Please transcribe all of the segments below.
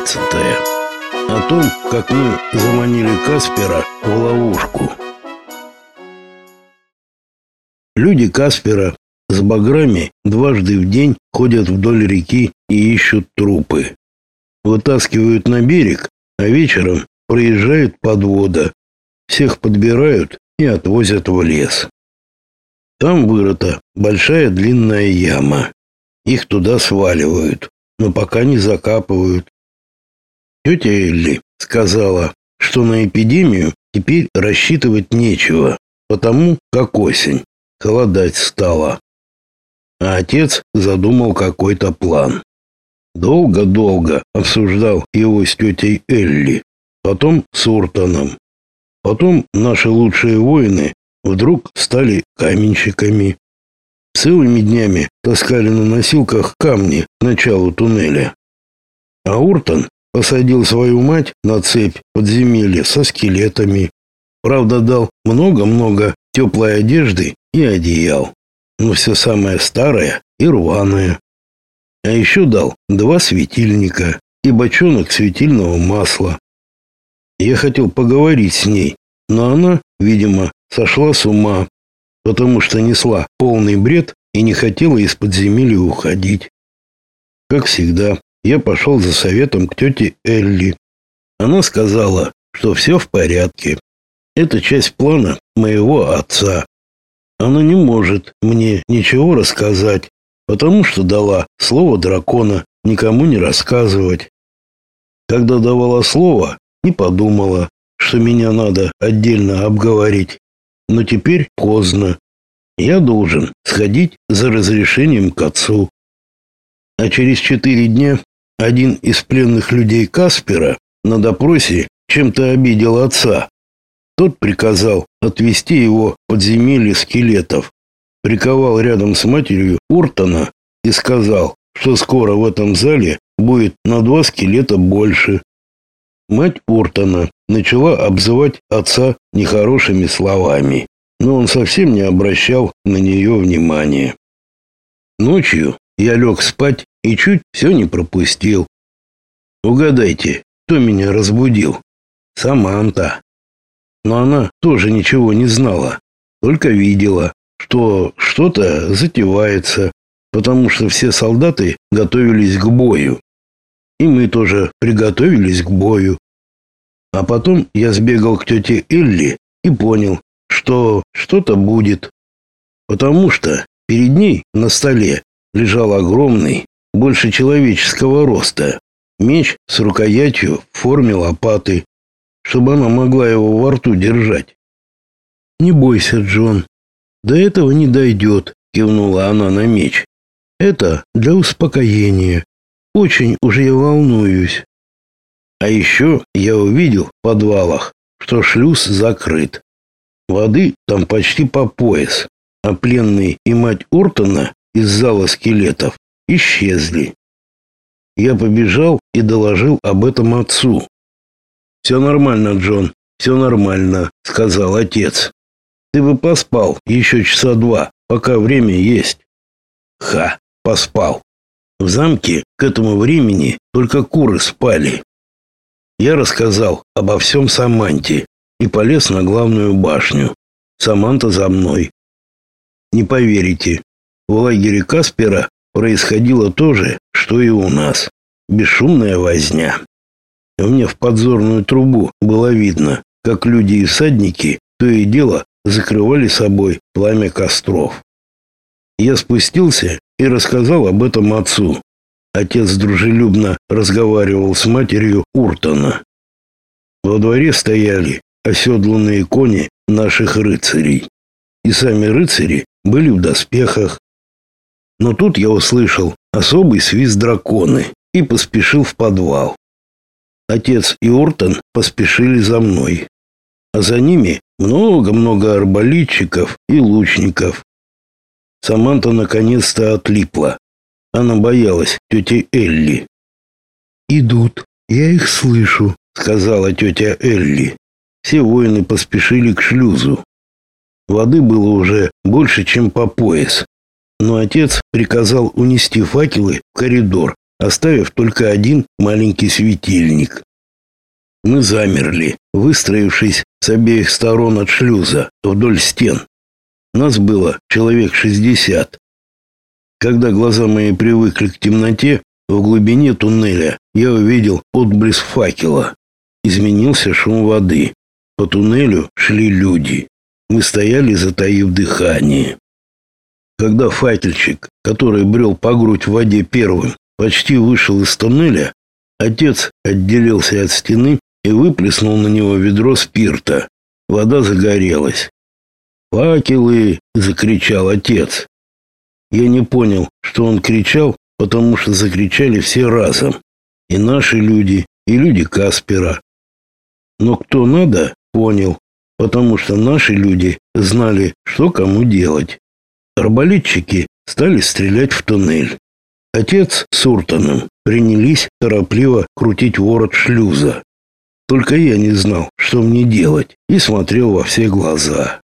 15. О том, как мы заманили Каспера в ловушку. Люди Каспера с баграми дважды в день ходят вдоль реки и ищут трупы. Вытаскивают на берег, а вечером проезжают подвода. Всех подбирают и отвозят в лес. Там вырыта большая длинная яма. Их туда сваливают, но пока не закапывают. Тетя Элли сказала, что на эпидемию теперь рассчитывать нечего, потому как осень, холодать стало. А отец задумал какой-то план. Долго-долго обсуждал его с тетей Элли, потом с Уртоном. Потом наши лучшие воины вдруг стали каменщиками. Целыми днями таскали на носилках камни к началу туннеля. А Уртон посадил свою мать на цепь подземелья со скелетами. Правда, дал много-много теплой одежды и одеял, но все самое старое и рваное. А еще дал два светильника и бочонок светильного масла. Я хотел поговорить с ней, но она, видимо, сошла с ума, потому что несла полный бред и не хотела из подземелья уходить. Как всегда, я пошел за советом к тете Элли. Она сказала, что все в порядке. Это часть плана моего отца. Она не может мне ничего рассказать, потому что дала слово дракона никому не рассказывать. Когда давала слово, не подумала, что меня надо отдельно обговорить но теперь поздно. Я должен сходить за разрешением к отцу. А через четыре дня один из пленных людей Каспера на допросе чем-то обидел отца. Тот приказал отвезти его в подземелье скелетов, приковал рядом с матерью Уртона и сказал, что скоро в этом зале будет на два скелета больше. Мать Уртона начала обзывать отца нехорошими словами, но он совсем не обращал на нее внимания. Ночью я лег спать и чуть все не пропустил. Угадайте, кто меня разбудил? Саманта. Но она тоже ничего не знала, только видела, что что-то затевается, потому что все солдаты готовились к бою. И мы тоже приготовились к бою. А потом я сбегал к тете Элли и понял, что что-то будет. Потому что перед ней на столе лежал огромный, больше человеческого роста, меч с рукоятью в форме лопаты, чтобы она могла его во рту держать. «Не бойся, Джон, до этого не дойдет», — кивнула она на меч. «Это для успокоения. Очень уже я волнуюсь. А еще я увидел в подвалах, что шлюз закрыт. Воды там почти по пояс, а пленный и мать Уртона из зала скелетов исчезли. Я побежал и доложил об этом отцу. «Все нормально, Джон, все нормально», — сказал отец. «Ты бы поспал еще часа два, пока время есть». «Ха, поспал. В замке к этому времени только куры спали. Я рассказал обо всем Саманте и полез на главную башню. Саманта за мной. Не поверите, в лагере Каспера происходило то же, что и у нас. Бесшумная возня. Мне в подзорную трубу было видно, как люди и всадники то и дело закрывали собой пламя костров. Я спустился и рассказал об этом отцу. Отец дружелюбно разговаривал с матерью Уртона. Во дворе стояли оседланные кони наших рыцарей. И сами рыцари были в доспехах. Но тут я услышал особый свист драконы и поспешил в подвал. Отец и Ортон поспешили за мной. А за ними много-много арбалетчиков и лучников. Саманта наконец-то отлипла. Она боялась тети Элли. «Идут, я их слышу», — сказала тетя Элли. Все воины поспешили к шлюзу. Воды было уже больше, чем по пояс. Но отец приказал унести факелы в коридор оставив только один маленький светильник. Мы замерли, выстроившись с обеих сторон от шлюза вдоль стен. Нас было человек шестьдесят. Когда глаза мои привыкли к темноте, в глубине туннеля я увидел отблеск факела. Изменился шум воды. По туннелю шли люди. Мы стояли, затаив дыхание. Когда факельщик, который брел по грудь в воде первым, почти вышел из туннеля, отец отделился от стены и выплеснул на него ведро спирта. Вода загорелась. «Факелы!» — закричал отец. Я не понял, что он кричал, потому что закричали все разом. И наши люди, и люди Каспера. Но кто надо, понял, потому что наши люди знали, что кому делать. Арбалетчики стали стрелять в туннель. Отец с Уртоном принялись торопливо крутить ворот шлюза. Только я не знал, что мне делать, и смотрел во все глаза.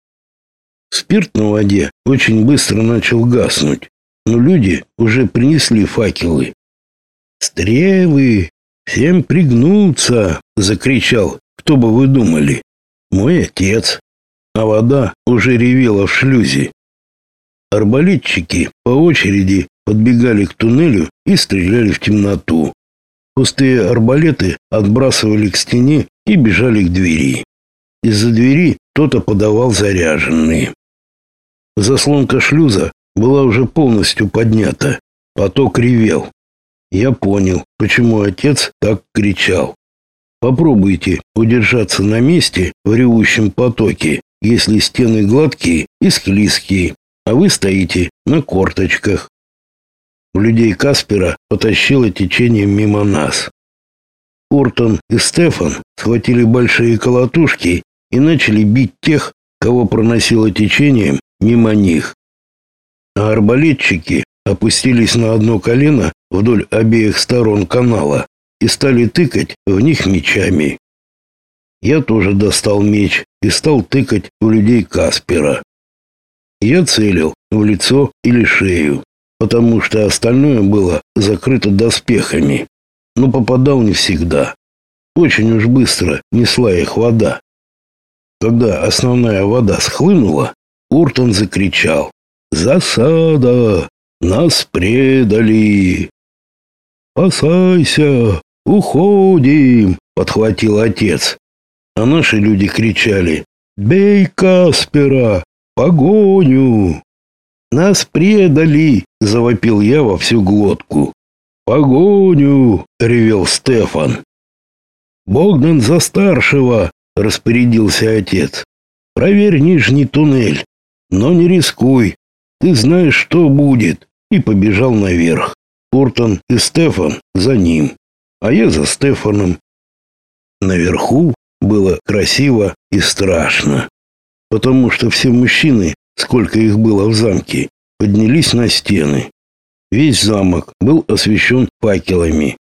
Спирт на воде очень быстро начал гаснуть, но люди уже принесли факелы. «Стрелы! Всем пригнуться!» — закричал, кто бы вы думали. Мой отец. А вода уже ревела в шлюзе. Арбалетчики по очереди подбегали к туннелю и стреляли в темноту. Пустые арбалеты отбрасывали к стене и бежали к двери. Из-за двери кто-то подавал заряженные. Заслонка шлюза была уже полностью поднята. Поток ревел. Я понял, почему отец так кричал. Попробуйте удержаться на месте в ревущем потоке, если стены гладкие и склизкие, а вы стоите на корточках. В людей Каспера потащило течение мимо нас. Ортон и Стефан схватили большие колотушки и начали бить тех, кого проносило течением мимо них. А арбалетчики опустились на одно колено вдоль обеих сторон канала и стали тыкать в них мечами. Я тоже достал меч и стал тыкать в людей Каспера. Я целил в лицо или шею, потому что остальное было закрыто доспехами, но попадал не всегда. Очень уж быстро несла их вода. Когда основная вода схлынула, Уртон закричал «Засада! Нас предали!» «Спасайся! «Уходим!» — подхватил отец. А наши люди кричали «Бей Каспера! Погоню!» «Нас предали!» — завопил я во всю глотку. «Погоню!» — ревел Стефан. «Богдан за старшего!» — распорядился отец. «Проверь нижний туннель, но не рискуй, ты знаешь, что будет!» И побежал наверх. Портон и Стефан за ним а я за Стефаном. Наверху было красиво и страшно, потому что все мужчины, сколько их было в замке, поднялись на стены. Весь замок был освещен факелами.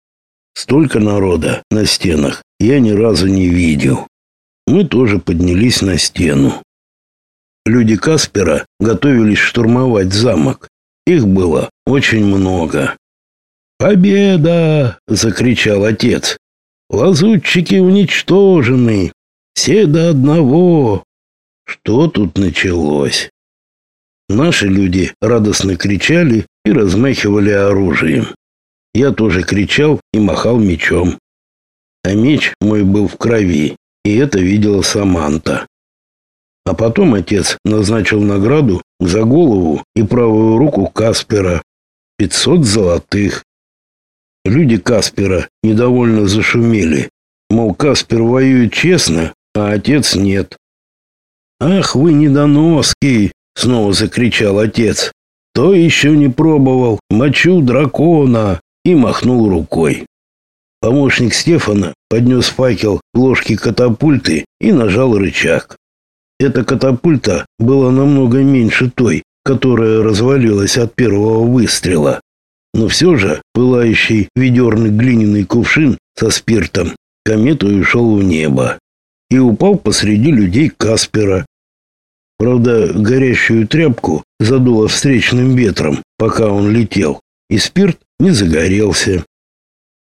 Столько народа на стенах я ни разу не видел. Мы тоже поднялись на стену. Люди Каспера готовились штурмовать замок. Их было очень много. «Победа!» — закричал отец. «Лазутчики уничтожены! Все до одного!» Что тут началось? Наши люди радостно кричали и размахивали оружием. Я тоже кричал и махал мечом. А меч мой был в крови, и это видела Саманта. А потом отец назначил награду за голову и правую руку Каспера. Пятьсот золотых. Люди Каспера недовольно зашумели. Мол, Каспер воюет честно, а отец нет. «Ах вы недоноски!» — снова закричал отец. «То еще не пробовал мочу дракона!» и махнул рукой. Помощник Стефана поднес факел к ложке катапульты и нажал рычаг. Эта катапульта была намного меньше той, которая развалилась от первого выстрела но все же пылающий ведерный глиняный кувшин со спиртом кометой ушел в небо и упал посреди людей Каспера. Правда, горящую тряпку задуло встречным ветром, пока он летел, и спирт не загорелся.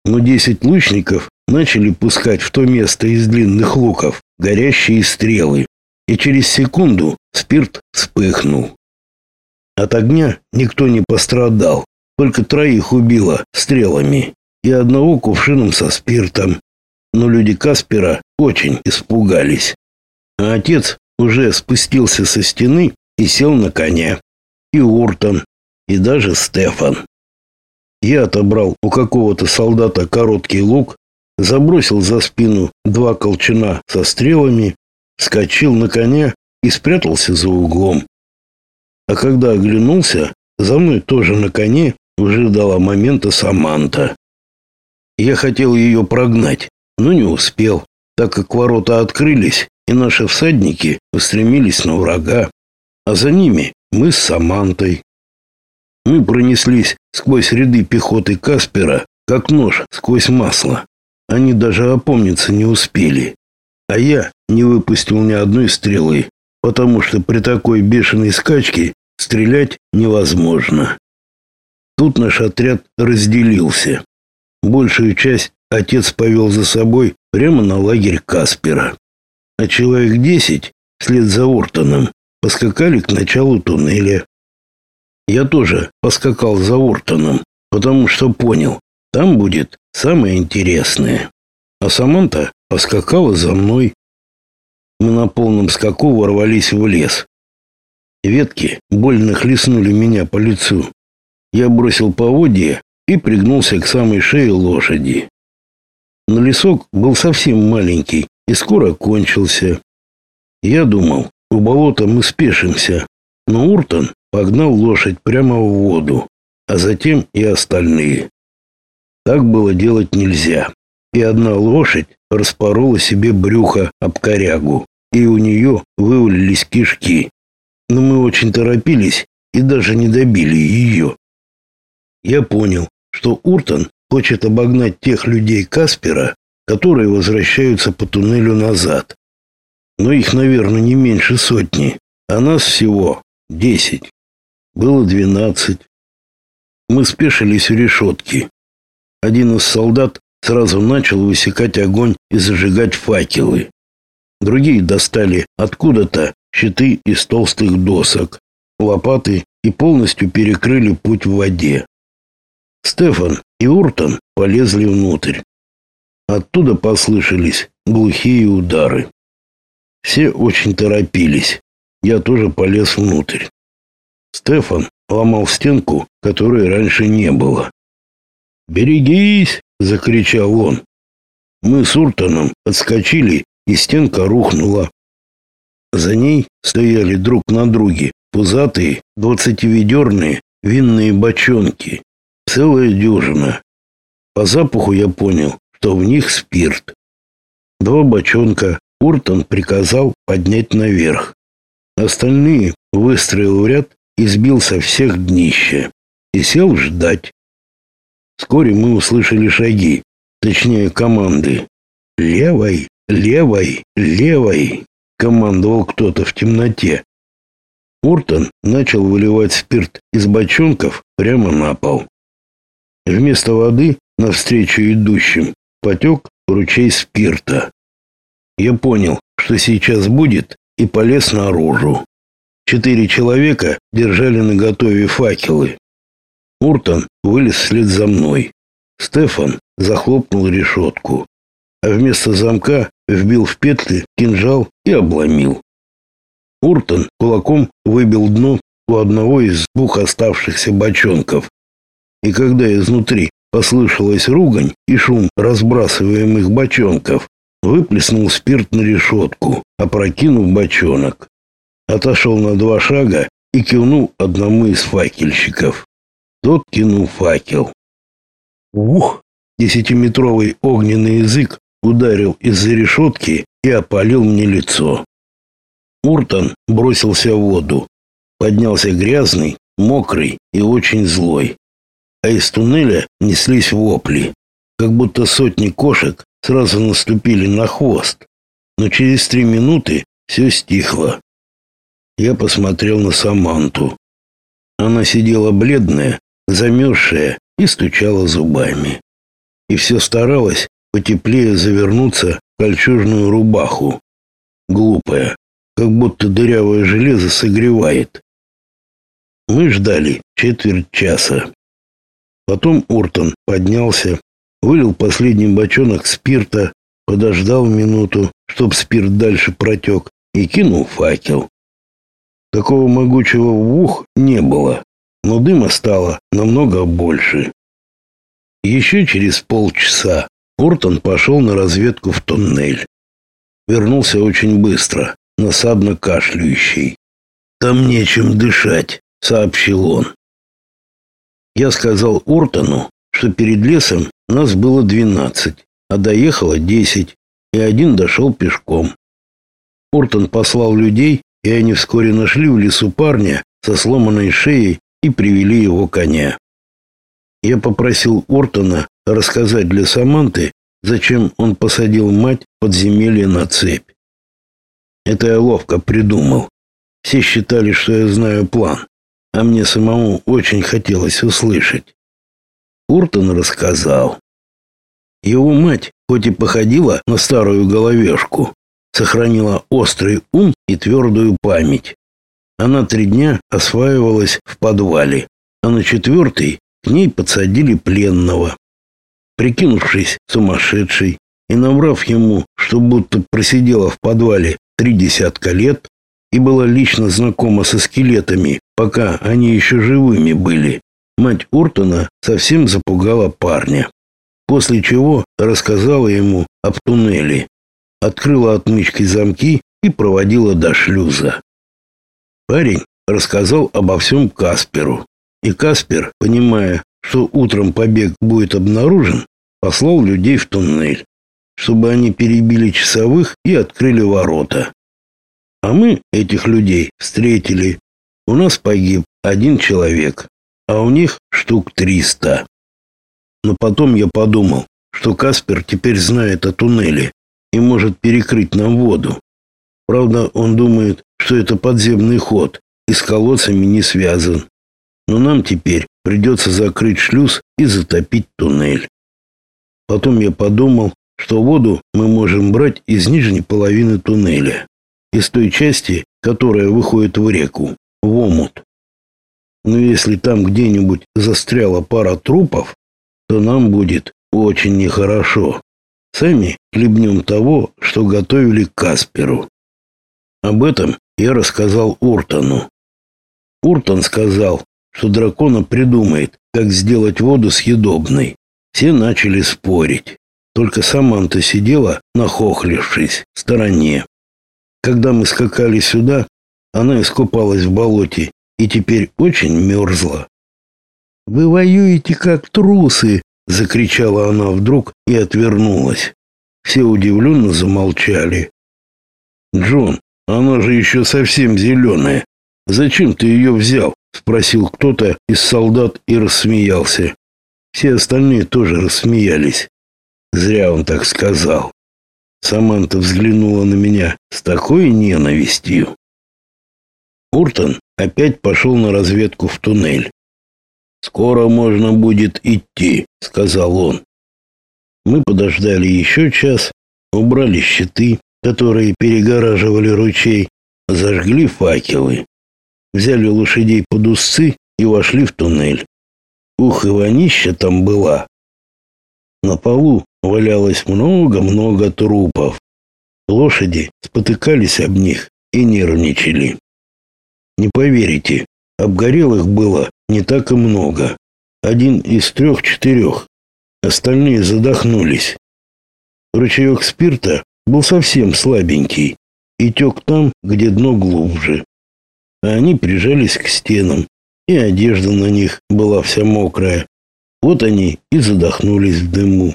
но десять лучников начали пускать в то место из длинных луков горящие стрелы, и через секунду спирт вспыхнул. От огня никто не пострадал, только троих убило стрелами и одного кувшином со спиртом. Но люди Каспера очень испугались. А отец уже спустился со стены и сел на коня. И Уртон, и даже Стефан. Я отобрал у какого-то солдата короткий лук, забросил за спину два колчана со стрелами, скочил на коня и спрятался за углом. А когда оглянулся, за мной тоже на коне уже дала момента Саманта. Я хотел ее прогнать, но не успел, так как ворота открылись, и наши всадники устремились на врага, а за ними мы с Самантой. Мы пронеслись сквозь ряды пехоты Каспера, как нож сквозь масло. Они даже опомниться не успели. А я не выпустил ни одной стрелы, потому что при такой бешеной скачке стрелять невозможно. Тут наш отряд разделился. Большую часть отец повел за собой прямо на лагерь Каспера. А человек десять, вслед за Ортоном, поскакали к началу туннеля. Я тоже поскакал за Ортоном, потому что понял, там будет самое интересное. А Саманта поскакала за мной. Мы на полном скаку ворвались в лес. Ветки больно хлестнули меня по лицу. Я бросил поводья и пригнулся к самой шее лошади. Но лесок был совсем маленький и скоро кончился. Я думал, у болота мы спешимся, но Уртон погнал лошадь прямо в воду, а затем и остальные. Так было делать нельзя. И одна лошадь распорола себе брюхо об корягу, и у нее вывалились кишки. Но мы очень торопились и даже не добили ее. Я понял, что Уртон хочет обогнать тех людей Каспера, которые возвращаются по туннелю назад. Но их, наверное, не меньше сотни, а нас всего десять. Было двенадцать. Мы спешились у решетки. Один из солдат сразу начал высекать огонь и зажигать факелы. Другие достали откуда-то щиты из толстых досок, лопаты и полностью перекрыли путь в воде. Стефан и Уртон полезли внутрь. Оттуда послышались глухие удары. Все очень торопились. Я тоже полез внутрь. Стефан ломал стенку, которой раньше не было. «Берегись!» — закричал он. Мы с Уртоном отскочили, и стенка рухнула. За ней стояли друг на друге пузатые двадцативедерные винные бочонки. Целая дюжина. По запаху я понял, что в них спирт. Два бочонка Уртон приказал поднять наверх. Остальные выстроил в ряд и сбил со всех днища. И сел ждать. Вскоре мы услышали шаги, точнее команды. «Левой, левой, левой!» — командовал кто-то в темноте. Уртон начал выливать спирт из бочонков прямо на пол. Вместо воды навстречу идущим потек ручей спирта. Я понял, что сейчас будет, и полез наружу. Четыре человека держали наготове факелы. Уртон вылез вслед за мной. Стефан захлопнул решетку, а вместо замка вбил в петли кинжал и обломил. Уртон кулаком выбил дно у одного из двух оставшихся бочонков. И когда изнутри послышалась ругань и шум разбрасываемых бочонков, выплеснул спирт на решетку, опрокинув бочонок. Отошел на два шага и кивнул одному из факельщиков. Тот кинул факел. Ух! Десятиметровый огненный язык ударил из-за решетки и опалил мне лицо. Уртон бросился в воду. Поднялся грязный, мокрый и очень злой. А из туннеля неслись вопли, как будто сотни кошек сразу наступили на хвост. Но через три минуты все стихло. Я посмотрел на Саманту. Она сидела бледная, замерзшая и стучала зубами. и все старалась потеплее завернуться в кольчужную рубаху. Глупая, как будто дырявое железо согревает. Мы ждали четверть часа. Потом Уртон поднялся, вылил последний бочонок спирта, подождал минуту, чтоб спирт дальше протек, и кинул факел. Такого могучего вух не было, но дыма стало намного больше. Еще через полчаса Уртон пошел на разведку в туннель. Вернулся очень быстро, насадно кашляющий. «Там нечем дышать», — сообщил он. Я сказал Уртону, что перед лесом нас было двенадцать, а доехало десять, и один дошел пешком. Уртон послал людей, и они вскоре нашли в лесу парня со сломанной шеей и привели его коня. Я попросил Уртона рассказать для Саманты, зачем он посадил мать подземелье на цепь. Это я ловко придумал. Все считали, что я знаю план а мне самому очень хотелось услышать. Уртон рассказал. Его мать, хоть и походила на старую головешку, сохранила острый ум и твердую память. Она три дня осваивалась в подвале, а на четвертый к ней подсадили пленного. Прикинувшись сумасшедшей и набрав ему, что будто просидела в подвале три десятка лет и была лично знакома со скелетами пока они еще живыми были, мать Уртона совсем запугала парня. После чего рассказала ему об туннеле, открыла отмычкой замки и проводила до шлюза. Парень рассказал обо всем Касперу, и Каспер, понимая, что утром побег будет обнаружен, послал людей в туннель, чтобы они перебили часовых и открыли ворота. А мы этих людей встретили у нас погиб один человек, а у них штук триста. Но потом я подумал, что Каспер теперь знает о туннеле и может перекрыть нам воду. Правда, он думает, что это подземный ход и с колодцами не связан. Но нам теперь придется закрыть шлюз и затопить туннель. Потом я подумал, что воду мы можем брать из нижней половины туннеля, из той части, которая выходит в реку в омут. Но если там где-нибудь застряла пара трупов, то нам будет очень нехорошо. Сами хлебнем того, что готовили Касперу. Об этом я рассказал Уртону. Уртон сказал, что дракона придумает, как сделать воду съедобной. Все начали спорить. Только Саманта сидела, нахохлившись, в стороне. Когда мы скакали сюда, она искупалась в болоте и теперь очень мерзла. «Вы воюете как трусы!» — закричала она вдруг и отвернулась. Все удивленно замолчали. «Джон, она же еще совсем зеленая. Зачем ты ее взял?» — спросил кто-то из солдат и рассмеялся. Все остальные тоже рассмеялись. Зря он так сказал. Саманта взглянула на меня с такой ненавистью. Уртон опять пошел на разведку в туннель. «Скоро можно будет идти», — сказал он. Мы подождали еще час, убрали щиты, которые перегораживали ручей, зажгли факелы, взяли лошадей под узцы и вошли в туннель. Ух, и вонища там была. На полу валялось много-много трупов. Лошади спотыкались об них и нервничали. Не поверите, обгорелых было не так и много. Один из трех-четырех. Остальные задохнулись. Ручеек спирта был совсем слабенький и тек там, где дно глубже. А они прижались к стенам, и одежда на них была вся мокрая. Вот они и задохнулись в дыму.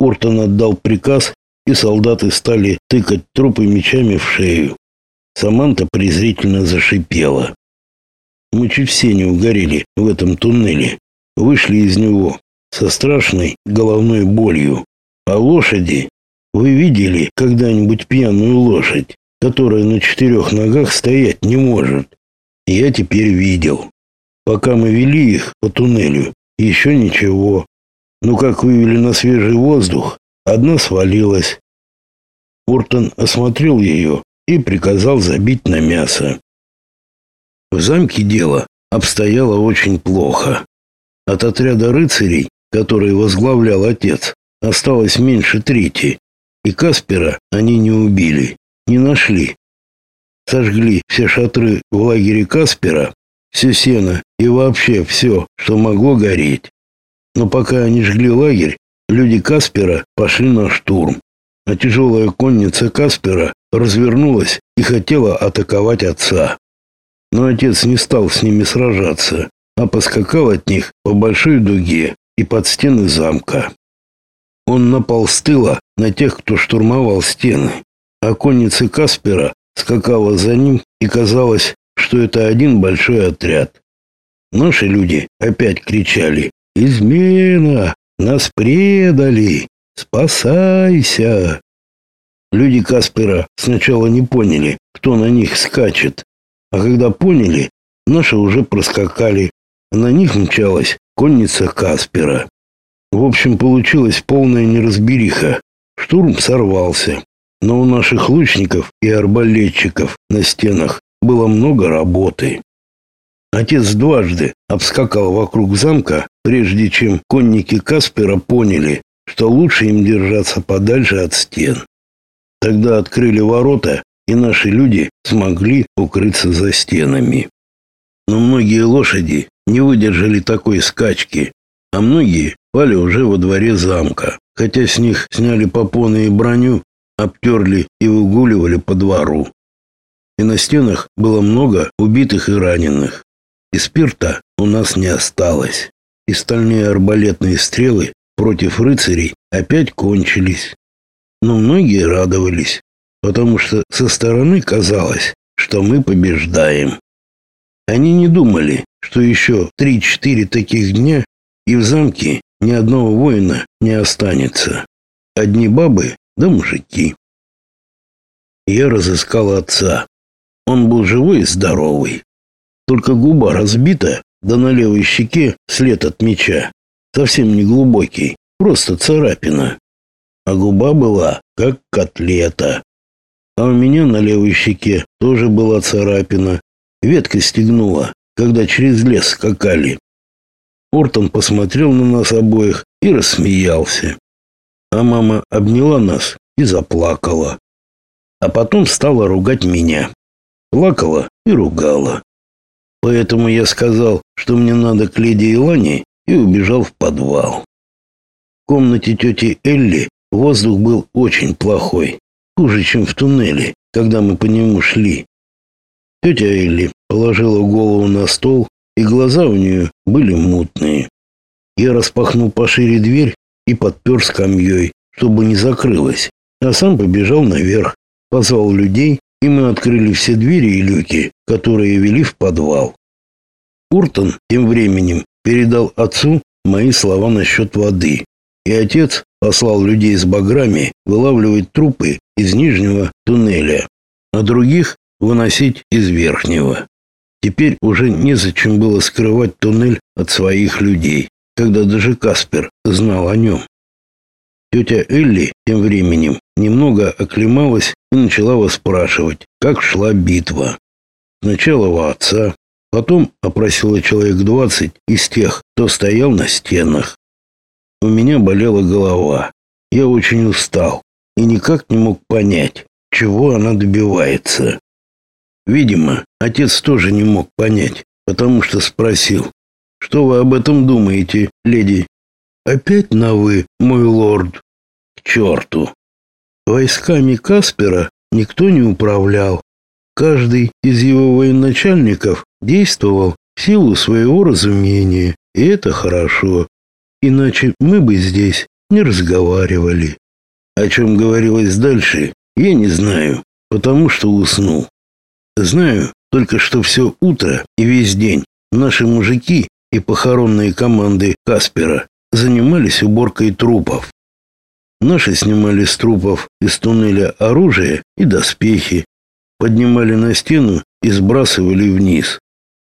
Ортон отдал приказ, и солдаты стали тыкать трупы мечами в шею. Саманта презрительно зашипела. Мы чуть все не угорели в этом туннеле. Вышли из него со страшной головной болью. А лошади... Вы видели когда-нибудь пьяную лошадь, которая на четырех ногах стоять не может? Я теперь видел. Пока мы вели их по туннелю, еще ничего. Но как вывели на свежий воздух, одна свалилась. Ортон осмотрел ее и приказал забить на мясо. В замке дело обстояло очень плохо. От отряда рыцарей, который возглавлял отец, осталось меньше трети, и Каспера они не убили, не нашли. Сожгли все шатры в лагере Каспера, все сено и вообще все, что могло гореть. Но пока они жгли лагерь, люди Каспера пошли на штурм, а тяжелая конница Каспера развернулась и хотела атаковать отца. Но отец не стал с ними сражаться, а поскакал от них по большой дуге и под стены замка. Он напал с тыла на тех, кто штурмовал стены, а конница Каспера скакала за ним, и казалось, что это один большой отряд. Наши люди опять кричали «Измена! Нас предали! Спасайся!» Люди Каспера сначала не поняли, кто на них скачет, а когда поняли, наши уже проскакали, на них мчалась конница Каспера. В общем, получилась полная неразбериха. Штурм сорвался, но у наших лучников и арбалетчиков на стенах было много работы. Отец дважды обскакал вокруг замка, прежде чем конники Каспера поняли, что лучше им держаться подальше от стен. Тогда открыли ворота, и наши люди смогли укрыться за стенами. Но многие лошади не выдержали такой скачки, а многие пали уже во дворе замка, хотя с них сняли попоны и броню, обтерли и выгуливали по двору и на стенах было много убитых и раненых. И спирта у нас не осталось. И стальные арбалетные стрелы против рыцарей опять кончились. Но многие радовались, потому что со стороны казалось, что мы побеждаем. Они не думали, что еще три-четыре таких дня, и в замке ни одного воина не останется. Одни бабы да мужики. Я разыскал отца. Он был живой и здоровый. Только губа разбита, да на левой щеке след от меча. Совсем не глубокий, просто царапина. А губа была, как котлета. А у меня на левой щеке тоже была царапина. Ветка стегнула, когда через лес скакали. Ортон посмотрел на нас обоих и рассмеялся. А мама обняла нас и заплакала. А потом стала ругать меня плакала и ругала. Поэтому я сказал, что мне надо к леди Илане и убежал в подвал. В комнате тети Элли воздух был очень плохой, хуже, чем в туннеле, когда мы по нему шли. Тетя Элли положила голову на стол, и глаза у нее были мутные. Я распахнул пошире дверь и подпер скамьей, чтобы не закрылась, а сам побежал наверх, позвал людей и мы открыли все двери и люки, которые вели в подвал. Уртон тем временем передал отцу мои слова насчет воды, и отец послал людей с баграми вылавливать трупы из нижнего туннеля, а других выносить из верхнего. Теперь уже незачем было скрывать туннель от своих людей, когда даже Каспер знал о нем. Тетя Элли тем временем немного оклемалась и начала вас спрашивать, как шла битва. Сначала у отца, потом опросила человек двадцать из тех, кто стоял на стенах. У меня болела голова. Я очень устал и никак не мог понять, чего она добивается. Видимо, отец тоже не мог понять, потому что спросил, «Что вы об этом думаете, леди?» «Опять на «вы», мой лорд?» «К черту! Войсками Каспера никто не управлял. Каждый из его военачальников действовал в силу своего разумения, и это хорошо. Иначе мы бы здесь не разговаривали. О чем говорилось дальше, я не знаю, потому что уснул. Знаю только, что все утро и весь день наши мужики и похоронные команды Каспера занимались уборкой трупов. Наши снимали с трупов из туннеля оружие и доспехи, поднимали на стену и сбрасывали вниз.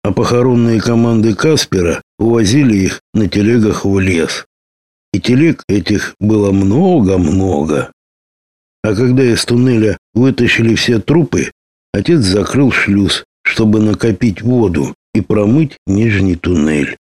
А похоронные команды Каспера увозили их на телегах в лес. и телег этих было много-много. А когда из туннеля вытащили все трупы, отец закрыл шлюз, чтобы накопить воду и промыть нижний туннель.